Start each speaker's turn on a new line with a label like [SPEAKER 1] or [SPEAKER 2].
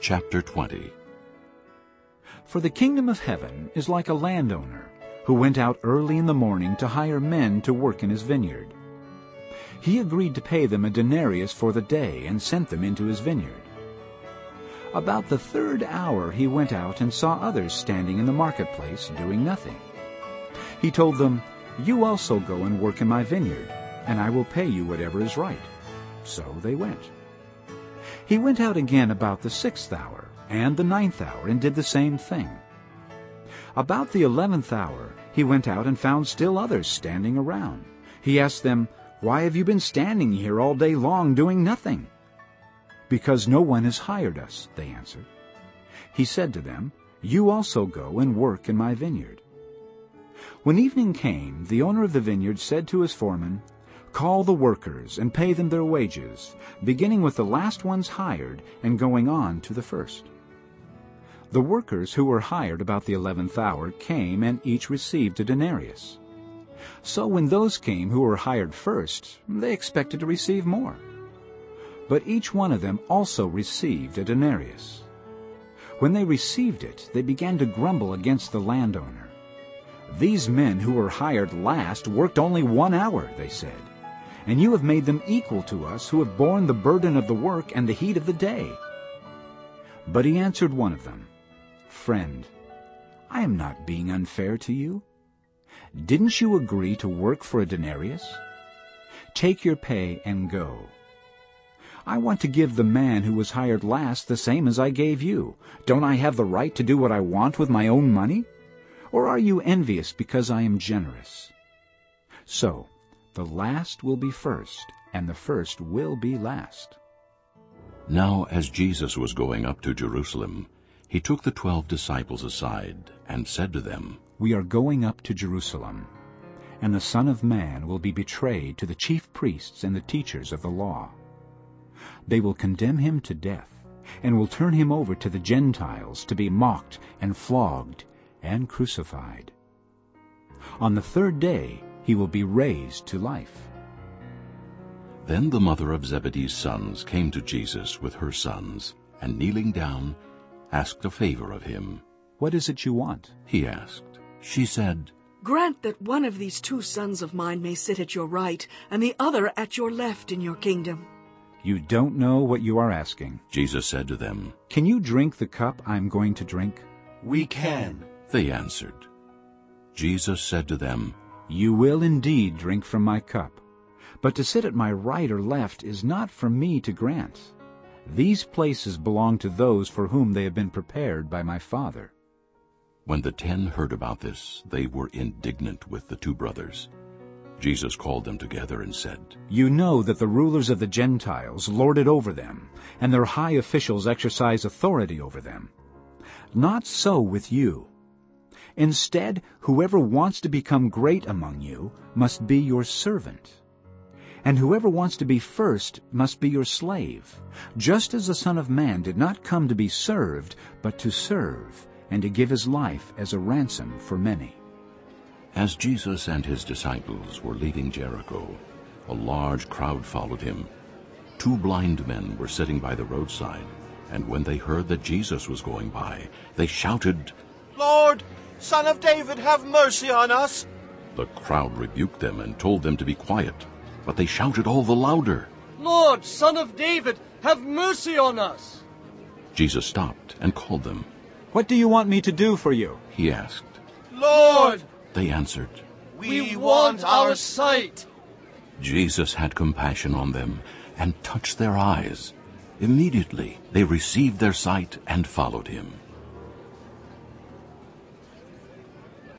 [SPEAKER 1] Chapter 20
[SPEAKER 2] For the kingdom of heaven is like a landowner who went out early in the morning to hire men to work in his vineyard. He agreed to pay them a denarius for the day and sent them into his vineyard. About the third hour he went out and saw others standing in the marketplace doing nothing. He told them, You also go and work in my vineyard, and I will pay you whatever is right. So they went. He went out again about the sixth hour and the ninth hour and did the same thing. About the eleventh hour he went out and found still others standing around. He asked them, Why have you been standing here all day long doing nothing? Because no one has hired us, they answered. He said to them, You also go and work in my vineyard. When evening came, the owner of the vineyard said to his foreman, Call the workers and pay them their wages, beginning with the last ones hired and going on to the first. The workers who were hired about the eleventh hour came and each received a denarius. So when those came who were hired first, they expected to receive more. But each one of them also received a denarius. When they received it, they began to grumble against the landowner. These men who were hired last worked only one hour, they said, and you have made them equal to us who have borne the burden of the work and the heat of the day. But he answered one of them, Friend, I am not being unfair to you. Didn't you agree to work for a denarius? Take your pay and go. I want to give the man who was hired last the same as I gave you. Don't I have the right to do what I want with my own money? Or are you envious because I am generous? So, the last will be first, and the first will be last.
[SPEAKER 1] Now as Jesus was going up to Jerusalem, he took the twelve disciples aside and said to them,
[SPEAKER 2] We are going up to Jerusalem, and the Son of Man will be betrayed to the chief priests and the teachers of the law. They will condemn him to death, and will turn him over to the Gentiles to be mocked and flogged and crucified. On the third day he will be raised to life.
[SPEAKER 1] Then the mother of Zebedee's sons came to Jesus with her sons, and kneeling down, asked a favor of him.
[SPEAKER 2] What is it you want?
[SPEAKER 1] He asked. She said,
[SPEAKER 3] Grant that one of these two sons of mine may sit at your right, and the other at your left in your kingdom.
[SPEAKER 2] You don't know what you are asking.
[SPEAKER 1] Jesus said to them,
[SPEAKER 2] Can you drink the cup I'm going to drink?
[SPEAKER 4] We can.
[SPEAKER 1] They answered. Jesus said to them,
[SPEAKER 2] You will indeed drink from my cup, but to sit at my right or left is not for me to grant. These places belong to those for whom they have been prepared by my Father.
[SPEAKER 1] When the ten heard about this, they were indignant with the two brothers. Jesus called them together and said,
[SPEAKER 2] You know that the rulers of the Gentiles lord it over them, and their high officials exercise authority over them. Not so with you. Instead, whoever wants to become great among you must be your servant. And whoever wants to be first must be your slave, just as the Son of Man did not come to be served, but to serve, and to give his life as a ransom for many.
[SPEAKER 1] As Jesus and his disciples were leaving Jericho, a large crowd followed him. Two blind men were sitting by the roadside, and when they heard that Jesus was going by, they shouted,
[SPEAKER 4] Lord, Son of David, have mercy on us.
[SPEAKER 1] The crowd rebuked them and told them to be quiet, but they shouted all the louder.
[SPEAKER 5] Lord, Son of David, have mercy on us.
[SPEAKER 1] Jesus stopped and called them.
[SPEAKER 2] What do you want me to do for you?
[SPEAKER 1] He asked.
[SPEAKER 4] Lord,
[SPEAKER 1] They answered.
[SPEAKER 5] We want our sight.
[SPEAKER 1] Jesus had compassion on them and touched their eyes. Immediately they received their sight and followed him.